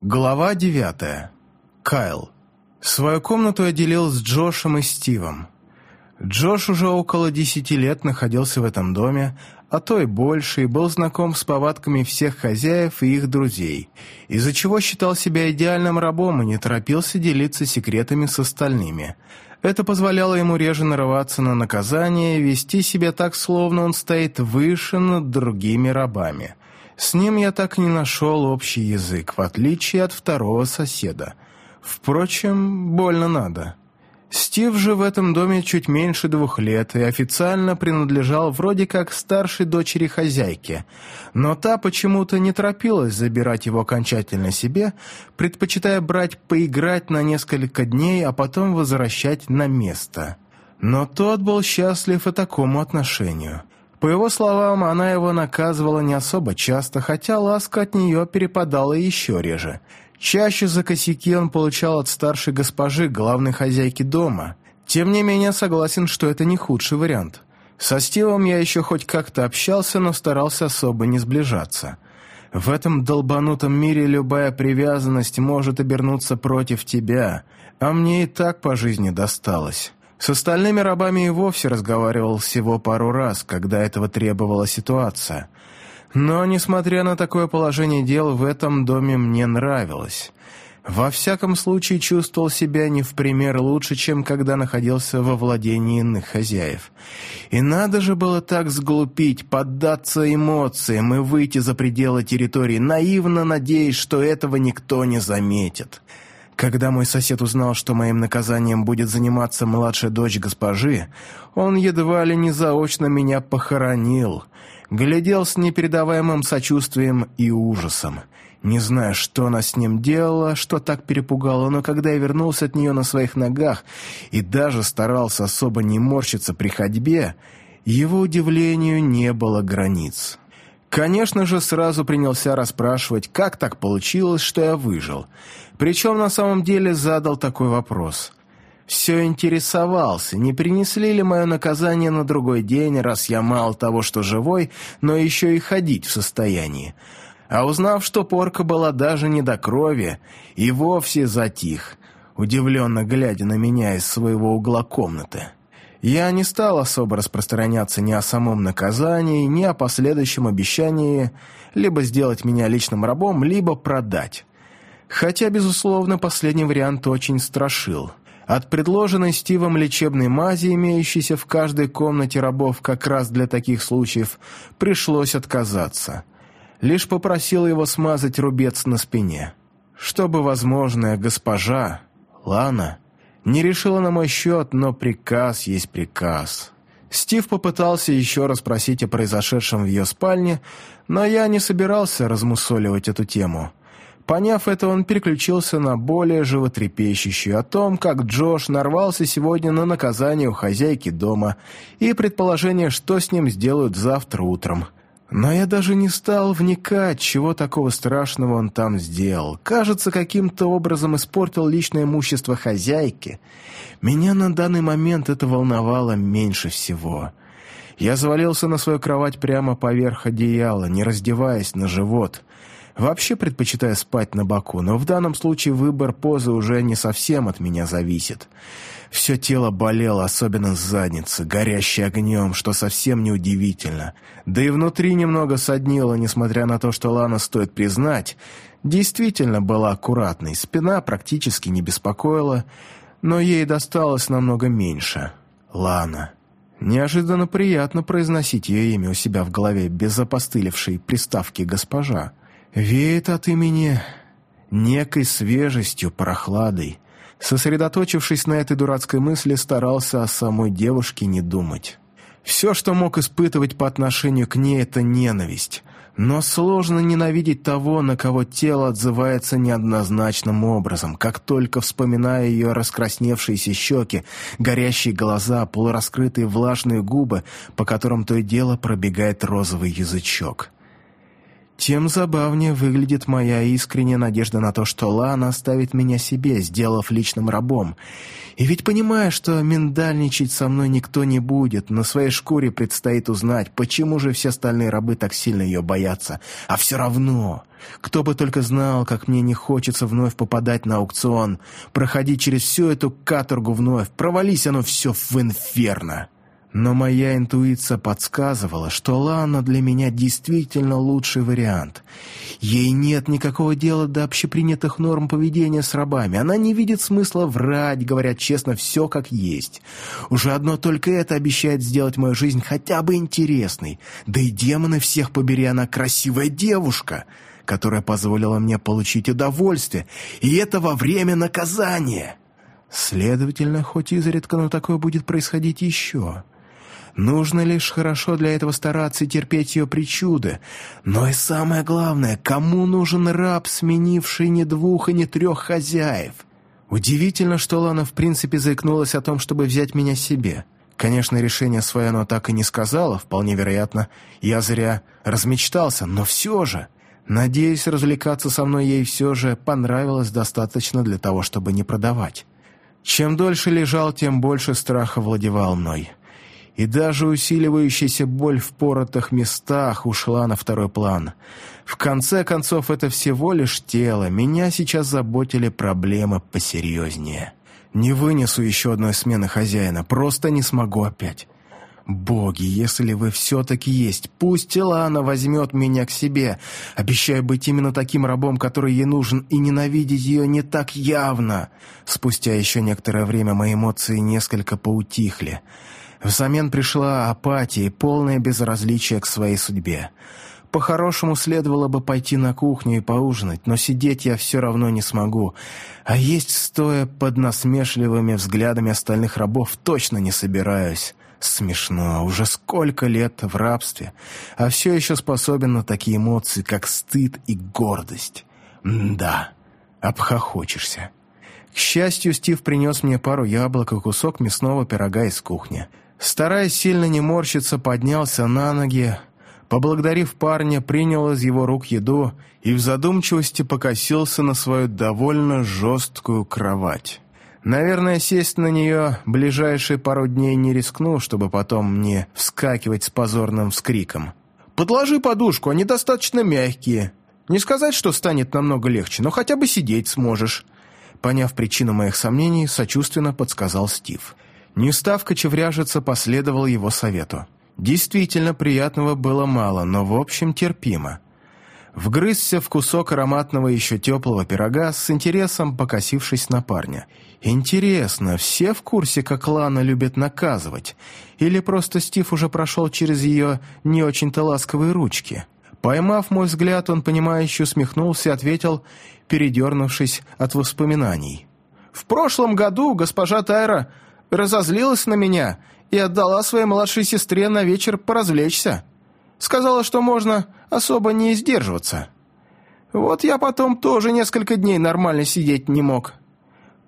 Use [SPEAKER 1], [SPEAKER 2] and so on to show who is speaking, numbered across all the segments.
[SPEAKER 1] Глава девятая. Кайл. Свою комнату я делил с Джошем и Стивом. Джош уже около десяти лет находился в этом доме, а то и больше, и был знаком с повадками всех хозяев и их друзей, из-за чего считал себя идеальным рабом и не торопился делиться секретами с остальными. Это позволяло ему реже нарываться на наказание и вести себя так, словно он стоит выше над другими рабами. С ним я так и не нашел общий язык, в отличие от второго соседа. Впрочем, больно надо. Стив же в этом доме чуть меньше двух лет и официально принадлежал вроде как старшей дочери хозяйки, но та почему-то не торопилась забирать его окончательно себе, предпочитая брать поиграть на несколько дней, а потом возвращать на место. Но тот был счастлив и такому отношению. По его словам, она его наказывала не особо часто, хотя ласка от нее перепадала еще реже – Чаще за косяки он получал от старшей госпожи, главной хозяйки дома. Тем не менее, согласен, что это не худший вариант. Со Стивом я еще хоть как-то общался, но старался особо не сближаться. В этом долбанутом мире любая привязанность может обернуться против тебя, а мне и так по жизни досталось. С остальными рабами и вовсе разговаривал всего пару раз, когда этого требовала ситуация – но, несмотря на такое положение дел, в этом доме мне нравилось. Во всяком случае, чувствовал себя не в пример лучше, чем когда находился во владении иных хозяев. И надо же было так сглупить, поддаться эмоциям и выйти за пределы территории, наивно надеясь, что этого никто не заметит. Когда мой сосед узнал, что моим наказанием будет заниматься младшая дочь госпожи, он едва ли не заочно меня похоронил — глядел с непередаваемым сочувствием и ужасом. Не знаю, что она с ним делала, что так перепугала, но когда я вернулся от нее на своих ногах и даже старался особо не морщиться при ходьбе, его удивлению не было границ. Конечно же, сразу принялся расспрашивать, как так получилось, что я выжил. Причем на самом деле задал такой вопрос – все интересовался, не принесли ли мое наказание на другой день, раз я мало того, что живой, но еще и ходить в состоянии. А узнав, что порка была даже не до крови, и вовсе затих, удивленно глядя на меня из своего угла комнаты. Я не стал особо распространяться ни о самом наказании, ни о последующем обещании либо сделать меня личным рабом, либо продать. Хотя, безусловно, последний вариант очень страшил – от предложенной Стивом лечебной мази, имеющейся в каждой комнате рабов как раз для таких случаев, пришлось отказаться. Лишь попросил его смазать рубец на спине. Чтобы возможная госпожа, Лана, не решила на мой счет, но приказ есть приказ. Стив попытался еще раз спросить о произошедшем в ее спальне, но я не собирался размусоливать эту тему. Поняв это, он переключился на более животрепещущую о том, как Джош нарвался сегодня на наказание у хозяйки дома и предположение, что с ним сделают завтра утром. Но я даже не стал вникать, чего такого страшного он там сделал. Кажется, каким-то образом испортил личное имущество хозяйки. Меня на данный момент это волновало меньше всего. Я завалился на свою кровать прямо поверх одеяла, не раздеваясь на живот — Вообще предпочитаю спать на боку, но в данном случае выбор позы уже не совсем от меня зависит. Все тело болело, особенно с задницы, горящей огнем, что совсем неудивительно. Да и внутри немного соднило, несмотря на то, что Лана, стоит признать, действительно была аккуратной, спина практически не беспокоила, но ей досталось намного меньше. Лана. Неожиданно приятно произносить ее имя у себя в голове без опостылевшей приставки «госпожа». Веет от имени некой свежестью, прохладой. Сосредоточившись на этой дурацкой мысли, старался о самой девушке не думать. Все, что мог испытывать по отношению к ней, это ненависть. Но сложно ненавидеть того, на кого тело отзывается неоднозначным образом, как только вспоминая ее раскрасневшиеся щеки, горящие глаза, полураскрытые влажные губы, по которым то и дело пробегает розовый язычок. Тем забавнее выглядит моя искренняя надежда на то, что Лана оставит меня себе, сделав личным рабом. И ведь понимая, что миндальничать со мной никто не будет, на своей шкуре предстоит узнать, почему же все остальные рабы так сильно ее боятся. А все равно, кто бы только знал, как мне не хочется вновь попадать на аукцион, проходить через всю эту каторгу вновь, провались оно все в инферно. Но моя интуиция подсказывала, что Лана для меня действительно лучший вариант. Ей нет никакого дела до общепринятых норм поведения с рабами. Она не видит смысла врать, говорят честно, все как есть. Уже одно только это обещает сделать мою жизнь хотя бы интересной. Да и демоны всех побери, она красивая девушка, которая позволила мне получить удовольствие, и это во время наказания. Следовательно, хоть изредка, но такое будет происходить еще. Нужно лишь хорошо для этого стараться и терпеть ее причуды. Но и самое главное, кому нужен раб, сменивший не двух и не трех хозяев? Удивительно, что Лана в принципе заикнулась о том, чтобы взять меня себе. Конечно, решение свое она так и не сказала, вполне вероятно. Я зря размечтался, но все же... Надеюсь, развлекаться со мной ей все же понравилось достаточно для того, чтобы не продавать. Чем дольше лежал, тем больше страха владевал мной и даже усиливающаяся боль в поротых местах ушла на второй план. В конце концов, это всего лишь тело, меня сейчас заботили проблемы посерьезнее. Не вынесу еще одной смены хозяина, просто не смогу опять. Боги, если вы все-таки есть, пусть Илана возьмет меня к себе. Обещаю быть именно таким рабом, который ей нужен, и ненавидеть ее не так явно. Спустя еще некоторое время мои эмоции несколько поутихли. Взамен пришла апатия и полное безразличие к своей судьбе. По-хорошему следовало бы пойти на кухню и поужинать, но сидеть я все равно не смогу, а есть, стоя под насмешливыми взглядами остальных рабов, точно не собираюсь. Смешно, уже сколько лет в рабстве, а все еще способен на такие эмоции, как стыд и гордость. М да, обхохочешься. К счастью, Стив принес мне пару яблок и кусок мясного пирога из кухни. Стараясь сильно не морщиться, поднялся на ноги, поблагодарив парня, принял из его рук еду и в задумчивости покосился на свою довольно жесткую кровать. Наверное, сесть на нее ближайшие пару дней не рискну, чтобы потом не вскакивать с позорным вскриком. «Подложи подушку, они достаточно мягкие. Не сказать, что станет намного легче, но хотя бы сидеть сможешь». Поняв причину моих сомнений, сочувственно подсказал Стив. Не став кочевряжиться, последовал его совету. Действительно, приятного было мало, но в общем терпимо. Вгрызся в кусок ароматного еще теплого пирога, с интересом покосившись на парня. Интересно, все в курсе, как Лана любит наказывать? Или просто Стив уже прошел через ее не очень-то ласковые ручки? Поймав мой взгляд, он, понимающе усмехнулся и ответил, передернувшись от воспоминаний. «В прошлом году госпожа Тайра разозлилась на меня и отдала своей младшей сестре на вечер поразвлечься. Сказала, что можно особо не сдерживаться. Вот я потом тоже несколько дней нормально сидеть не мог.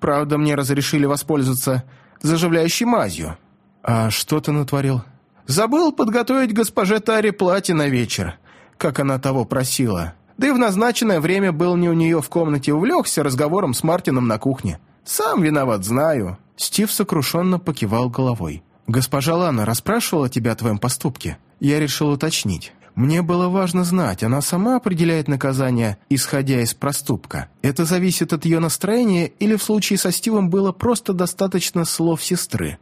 [SPEAKER 1] Правда, мне разрешили воспользоваться заживляющей мазью. А что ты натворил? Забыл подготовить госпоже Таре платье на вечер, как она того просила. Да и в назначенное время был не у нее в комнате, увлекся разговором с Мартином на кухне. Сам виноват, знаю. Стив сокрушенно покивал головой. «Госпожа Лана расспрашивала тебя о твоем поступке?» Я решил уточнить. Мне было важно знать, она сама определяет наказание, исходя из проступка. Это зависит от ее настроения или в случае со Стивом было просто достаточно слов сестры?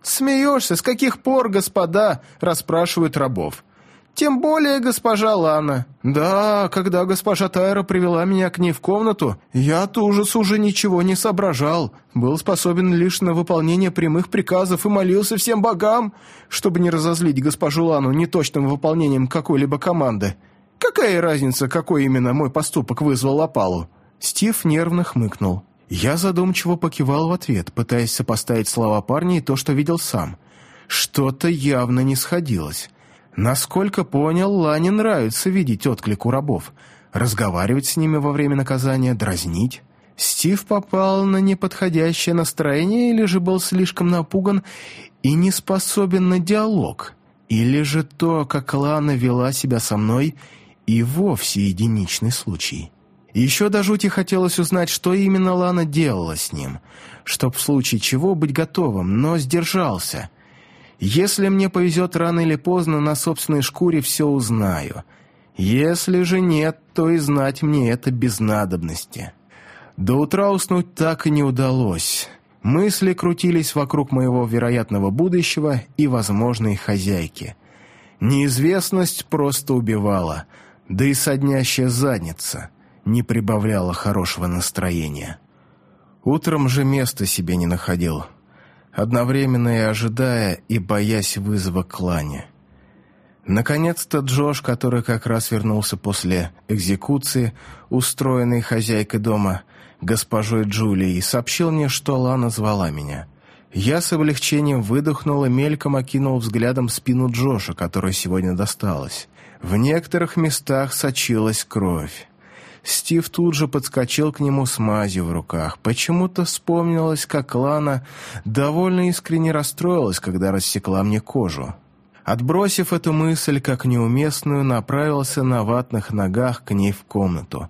[SPEAKER 1] «Смеешься? С каких пор, господа?» – расспрашивают рабов. Тем более госпожа Лана. Да, когда госпожа Тайра привела меня к ней в комнату, я от ужаса уже ничего не соображал. Был способен лишь на выполнение прямых приказов и молился всем богам, чтобы не разозлить госпожу Лану неточным выполнением какой-либо команды. Какая разница, какой именно мой поступок вызвал опалу? Стив нервно хмыкнул. Я задумчиво покивал в ответ, пытаясь сопоставить слова парня и то, что видел сам. Что-то явно не сходилось. Насколько понял, Лане нравится видеть отклик у рабов, разговаривать с ними во время наказания, дразнить. Стив попал на неподходящее настроение или же был слишком напуган и не способен на диалог, или же то, как Лана вела себя со мной, и вовсе единичный случай. Еще до жути хотелось узнать, что именно Лана делала с ним, чтоб в случае чего быть готовым, но сдержался. Если мне повезет рано или поздно, на собственной шкуре все узнаю. Если же нет, то и знать мне это без надобности. До утра уснуть так и не удалось. Мысли крутились вокруг моего вероятного будущего и возможной хозяйки. Неизвестность просто убивала, да и соднящая задница — не прибавляло хорошего настроения. Утром же места себе не находил, одновременно и ожидая, и боясь вызова клане. Наконец-то Джош, который как раз вернулся после экзекуции, устроенной хозяйкой дома, госпожой Джулией, сообщил мне, что Лана звала меня. Я с облегчением выдохнул и мельком окинул взглядом спину Джоша, которая сегодня досталась. В некоторых местах сочилась кровь. Стив тут же подскочил к нему с мазью в руках. Почему-то вспомнилось, как Лана довольно искренне расстроилась, когда рассекла мне кожу. Отбросив эту мысль как неуместную, направился на ватных ногах к ней в комнату.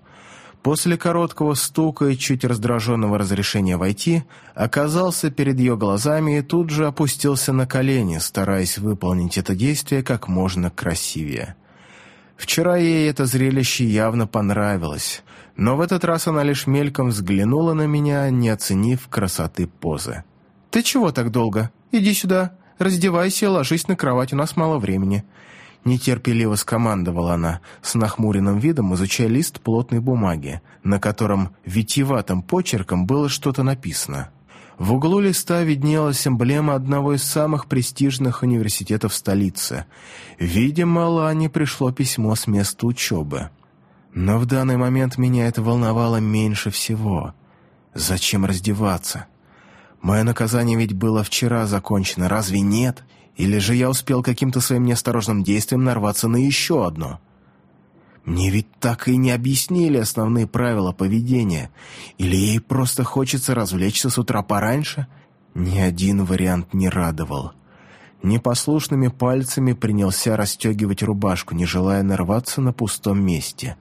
[SPEAKER 1] После короткого стука и чуть раздраженного разрешения войти, оказался перед ее глазами и тут же опустился на колени, стараясь выполнить это действие как можно красивее. Вчера ей это зрелище явно понравилось, но в этот раз она лишь мельком взглянула на меня, не оценив красоты позы. «Ты чего так долго? Иди сюда, раздевайся и ложись на кровать, у нас мало времени». Нетерпеливо скомандовала она, с нахмуренным видом изучая лист плотной бумаги, на котором витиеватым почерком было что-то написано. В углу листа виднелась эмблема одного из самых престижных университетов столицы. Видимо, Лане пришло письмо с места учебы. Но в данный момент меня это волновало меньше всего. Зачем раздеваться? Мое наказание ведь было вчера закончено, разве нет? Или же я успел каким-то своим неосторожным действием нарваться на еще одно?» Мне ведь так и не объяснили основные правила поведения. Или ей просто хочется развлечься с утра пораньше? Ни один вариант не радовал. Непослушными пальцами принялся расстегивать рубашку, не желая нарваться на пустом месте.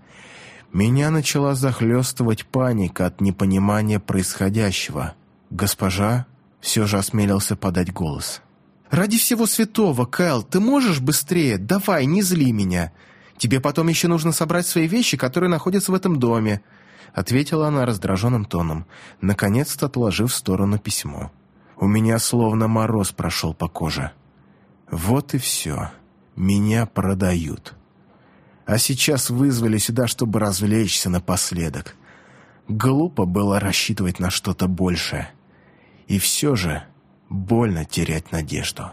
[SPEAKER 1] Меня начала захлестывать паника от непонимания происходящего. «Госпожа?» — все же осмелился подать голос. «Ради всего святого, Кэл, ты можешь быстрее? Давай, не зли меня!» Тебе потом еще нужно собрать свои вещи, которые находятся в этом доме», — ответила она раздраженным тоном, наконец-то отложив в сторону письмо. «У меня словно мороз прошел по коже. Вот и все. Меня продают. А сейчас вызвали сюда, чтобы развлечься напоследок. Глупо было рассчитывать на что-то большее. И все же больно терять надежду».